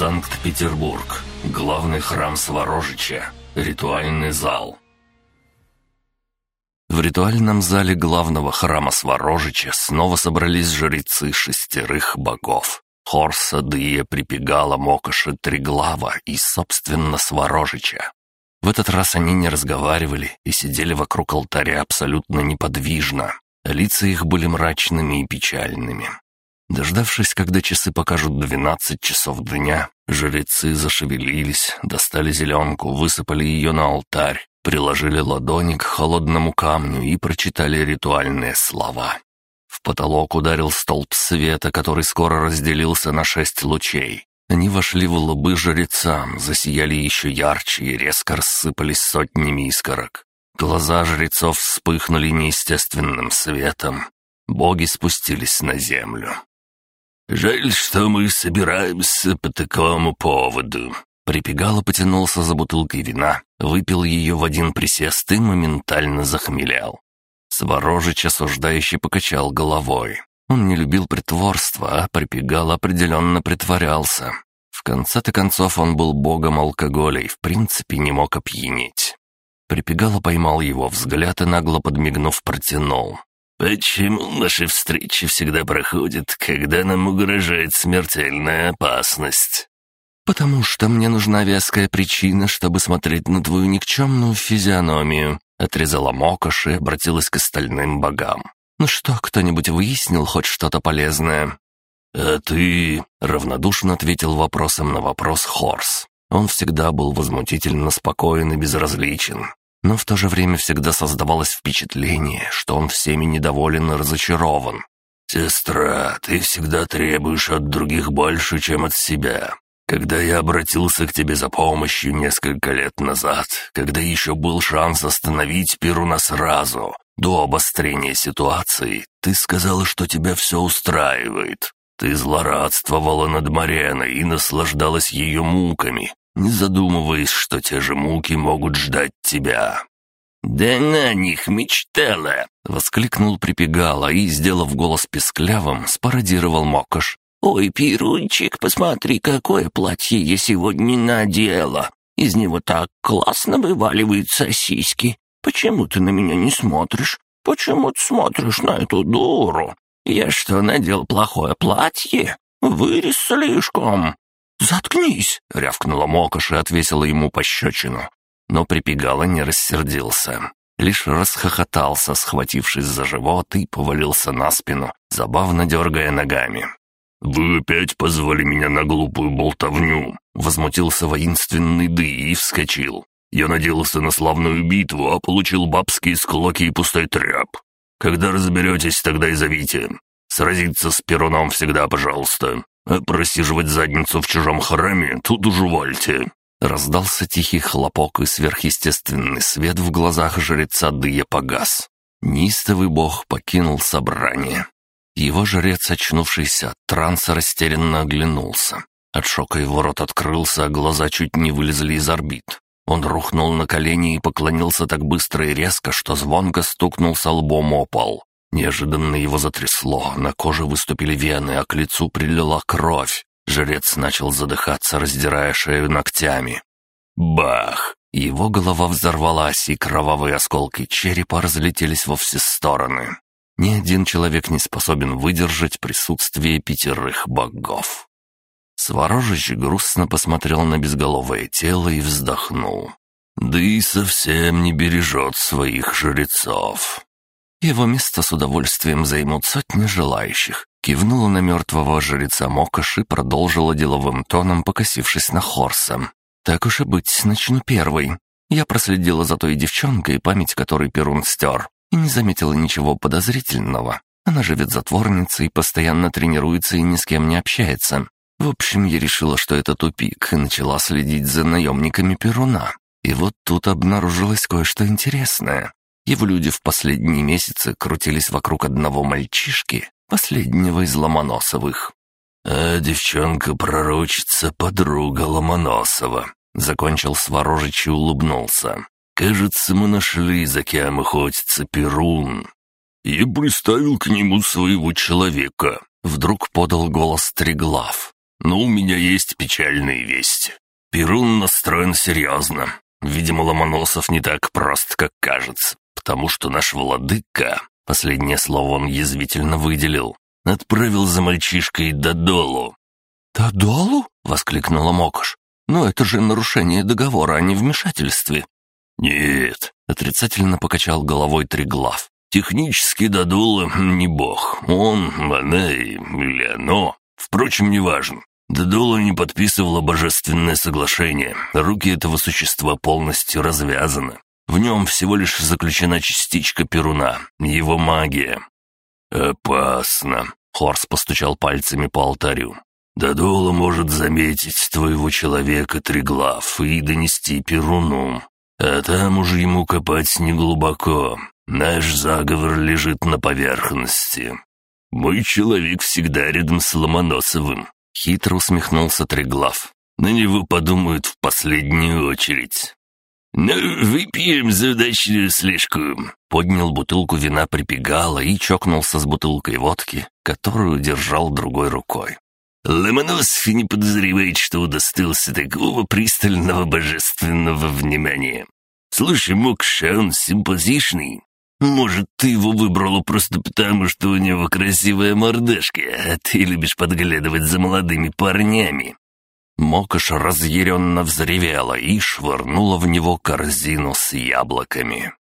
Санкт-Петербург. Главный храм Сворожича. Ритуальный зал. В ритуальном зале главного храма Сворожича снова собрались жрецы шестерых богов. Хорса, Дыя, Припегала, Мокоша, Триглава и, собственно, Сворожича. В этот раз они не разговаривали и сидели вокруг алтаря абсолютно неподвижно. Лица их были мрачными и печальными. Дождавшись, когда часы покажут двенадцать часов дня, жрецы зашевелились, достали зеленку, высыпали ее на алтарь, приложили ладони к холодному камню и прочитали ритуальные слова. В потолок ударил столб света, который скоро разделился на шесть лучей. Они вошли в лобы жрецам, засияли еще ярче и резко рассыпались сотнями искорок. Глаза жрецов вспыхнули неестественным светом. Боги спустились на землю. «Жаль, что мы собираемся по такому поводу». Припегало потянулся за бутылкой вина, выпил ее в один присест и моментально захмелял. Сворожич осуждающе покачал головой. Он не любил притворства, а припегал определенно притворялся. В конце-то концов он был богом алкоголя и в принципе не мог опьянеть. Припегало поймал его взгляд и нагло подмигнув протянул. «Почему наши встречи всегда проходят, когда нам угрожает смертельная опасность?» «Потому что мне нужна веская причина, чтобы смотреть на твою никчемную физиономию», отрезала Мокош и обратилась к остальным богам. «Ну что, кто-нибудь выяснил хоть что-то полезное?» «А ты...» — равнодушно ответил вопросом на вопрос Хорс. Он всегда был возмутительно спокоен и безразличен но в то же время всегда создавалось впечатление, что он всеми недоволен и разочарован. «Сестра, ты всегда требуешь от других больше, чем от себя. Когда я обратился к тебе за помощью несколько лет назад, когда еще был шанс остановить Перуна сразу, до обострения ситуации, ты сказала, что тебя все устраивает. Ты злорадствовала над Мареной и наслаждалась ее муками, не задумываясь, что те же муки могут ждать тебя». «Да на них мечтала!» — воскликнул Припегала и, сделав голос песклявым, спародировал Мокош. «Ой, Пирунчик, посмотри, какое платье я сегодня надела! Из него так классно вываливаются сиськи! Почему ты на меня не смотришь? Почему ты смотришь на эту дуру? Я что, надел плохое платье? Вырез слишком!» «Заткнись!» — рявкнула Мокош и отвесила ему пощечину. Но припегало не рассердился. Лишь расхохотался, схватившись за живот, и повалился на спину, забавно дергая ногами. «Вы опять позвали меня на глупую болтовню!» — возмутился воинственный Ды и вскочил. «Я надеялся на славную битву, а получил бабские склоки и пустой тряп. Когда разберетесь, тогда и зовите. Сразиться с Перуном всегда, пожалуйста. А просиживать задницу в чужом храме тут уж увольте». Раздался тихий хлопок, и сверхъестественный свет в глазах жреца Дыя погас. Нистовый бог покинул собрание. Его жрец, очнувшийся от транса, растерянно оглянулся. От шока его рот открылся, а глаза чуть не вылезли из орбит. Он рухнул на колени и поклонился так быстро и резко, что звонко стукнулся лбом о пол. Неожиданно его затрясло, на коже выступили вены, а к лицу прилила кровь. Жрец начал задыхаться, раздирая шею ногтями. Бах! Его голова взорвалась, и кровавые осколки черепа разлетелись во все стороны. Ни один человек не способен выдержать присутствие пятерых богов. Сворожич грустно посмотрел на безголовое тело и вздохнул. Да и совсем не бережет своих жрецов. Его место с удовольствием займут сотни желающих. Кивнула на мертвого жреца Мокаш и продолжила деловым тоном, покосившись на Хорса. «Так уж и быть, начну первой. Я проследила за той девчонкой, память которой Перун стер, и не заметила ничего подозрительного. Она живет затворницей, постоянно тренируется и ни с кем не общается. В общем, я решила, что это тупик, и начала следить за наемниками Перуна. И вот тут обнаружилось кое-что интересное. Его люди в последние месяцы крутились вокруг одного мальчишки, последнего из Ломоносовых. «А девчонка-пророчица — подруга Ломоносова», — закончил Сворожич и улыбнулся. «Кажется, мы нашли, за кем охотится Перун». «И приставил к нему своего человека», — вдруг подал голос Триглав. но у меня есть печальные вести. Перун настроен серьезно. Видимо, Ломоносов не так прост, как кажется, потому что наш владыка, последнее слово он язвительно выделил, отправил за мальчишкой Додолу. «Додолу?» — воскликнула Мокош. «Но это же нарушение договора, а не вмешательстве». «Нет», — отрицательно покачал головой Триглав. «Технически Додола не бог. Он, она или оно. Впрочем, неважно. Додола не подписывала божественное соглашение. Руки этого существа полностью развязаны. В нем всего лишь заключена частичка Перуна, его магия. «Опасно», — Хорс постучал пальцами по алтарю. «Додола может заметить твоего человека Триглав и донести Перуну. А там уже ему копать неглубоко. Наш заговор лежит на поверхности. Мой человек всегда рядом с Ломоносовым. Хитро усмехнулся Треглав. «На него подумают в последнюю очередь». «Ну, выпьем за удачную слежку!» Поднял бутылку вина припегала и чокнулся с бутылкой водки, которую держал другой рукой. Ломоносов не подозревает, что удостоился такого пристального божественного внимания. Слушай, Мокша, он симпатичный. Может, ты его выбрала просто потому, что у него красивая мордашка, а ты любишь подглядывать за молодыми парнями?» Мокош разъяренно взревела и швырнула в него корзину с яблоками.